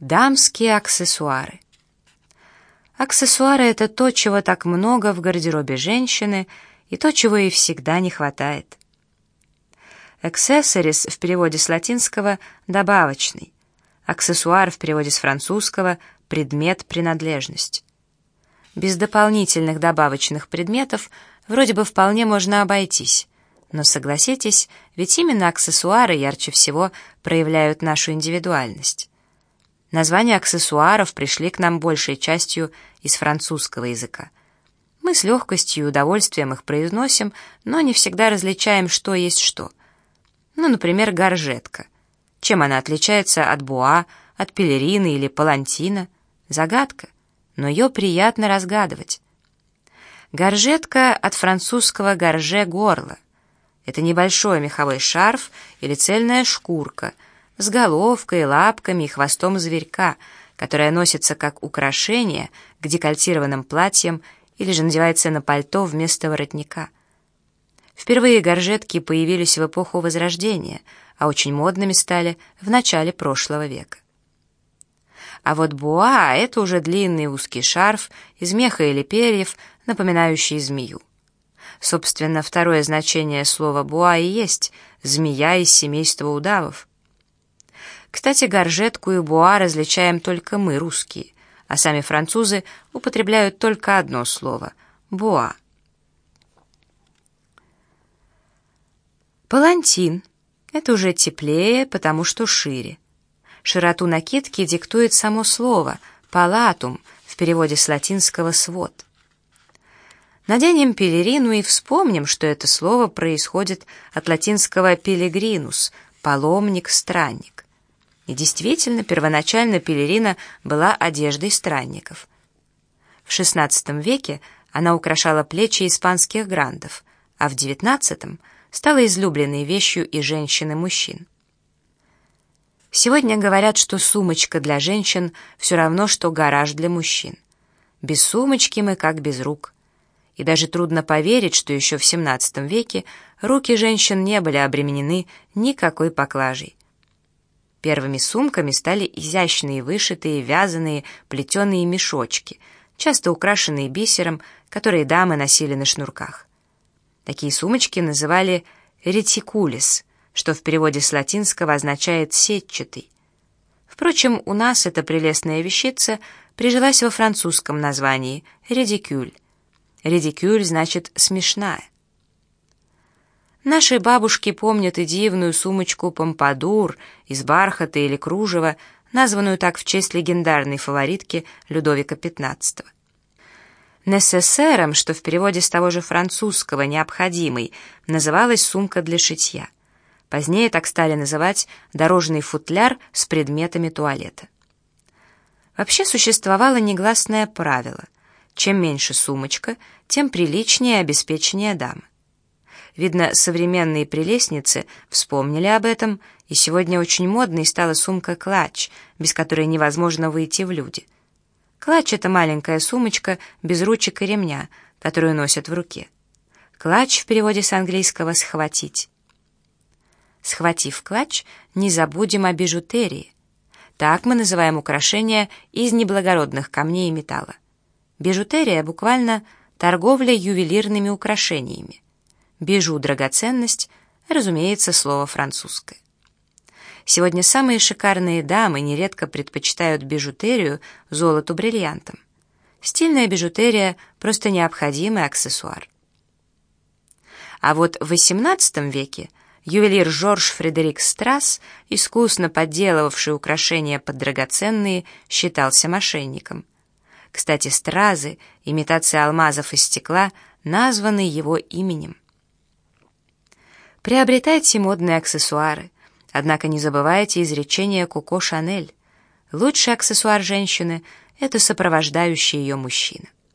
Дамские аксессуары. Аксессуары — это то, чего так много в гардеробе женщины, и то, чего ей всегда не хватает. Accessories в переводе с латинского «добавочный», аксессуар в переводе с французского «предмет, принадлежность». Без дополнительных добавочных предметов вроде бы вполне можно обойтись, но согласитесь, ведь именно аксессуары ярче всего проявляют нашу индивидуальность. Названия аксессуаров пришли к нам большей частью из французского языка. Мы с легкостью и удовольствием их произносим, но не всегда различаем, что есть что. Ну, например, горжетка. Чем она отличается от буа, от пелерины или палантина? Загадка, но ее приятно разгадывать. Горжетка от французского «горже» — горло. Это небольшой меховой шарф или цельная шкурка — с головкой, лапками и хвостом зверька, которая носится как украшение к декольтированным платьям или же надевается на пальто вместо воротника. Впервые горжетки появились в эпоху Возрождения, а очень модными стали в начале прошлого века. А вот буа — это уже длинный узкий шарф из меха или перьев, напоминающий змею. Собственно, второе значение слова «буа» и есть «змея из семейства удавов». Кстати, горжетку и буа различаем только мы, русские, а сами французы употребляют только одно слово — буа. Палантин — это уже теплее, потому что шире. Широту накидки диктует само слово «палатум» в переводе с латинского «свод». Наденем пелерину и вспомним, что это слово происходит от латинского «пелегринус» — паломник, странник. И действительно, первоначально пелерина была одеждой странников. В XVI веке она украшала плечи испанских грандов, а в XIX стала излюбленной вещью и женщин, и мужчин. Сегодня говорят, что сумочка для женщин все равно, что гараж для мужчин. Без сумочки мы как без рук. И даже трудно поверить, что еще в XVII веке руки женщин не были обременены никакой поклажей. Первыми сумками стали изящные вышитые, вязаные, плетеные мешочки, часто украшенные бисером, которые дамы носили на шнурках. Такие сумочки называли ретикулис, что в переводе с латинского означает «сетчатый». Впрочем, у нас эта прелестная вещица прижилась во французском названии «редикюль». «Редикюль» значит «смешная». Наши бабушки помнят и дивную сумочку «Помпадур» из бархата или кружева, названную так в честь легендарной фаворитки Людовика XV. Несессером, что в переводе с того же французского «необходимый», называлась сумка для шитья. Позднее так стали называть дорожный футляр с предметами туалета. Вообще существовало негласное правило. Чем меньше сумочка, тем приличнее и обеспеченнее дама. Видно, современные прелестницы вспомнили об этом, и сегодня очень модной стала сумка-клатч, без которой невозможно выйти в люди. Клатч — это маленькая сумочка без ручек и ремня, которую носят в руке. Клатч в переводе с английского «схватить». Схватив клатч, не забудем о бижутерии. Так мы называем украшения из неблагородных камней и металла. Бижутерия буквально торговля ювелирными украшениями. Бижу драгоценность, разумеется, слово французское. Сегодня самые шикарные дамы нередко предпочитают бижутерию золоту бриллиантам. Стильная бижутерия просто необходимый аксессуар. А вот в XVIII веке ювелир Жорж Фредерик Страсс, искусно подделывавший украшения под драгоценные, считался мошенником. Кстати, стразы, имитация алмазов из стекла, названы его именем. Приобретайте модные аксессуары, однако не забывайте изречение Коко Шанель. Лучший аксессуар женщины — это сопровождающий ее мужчина.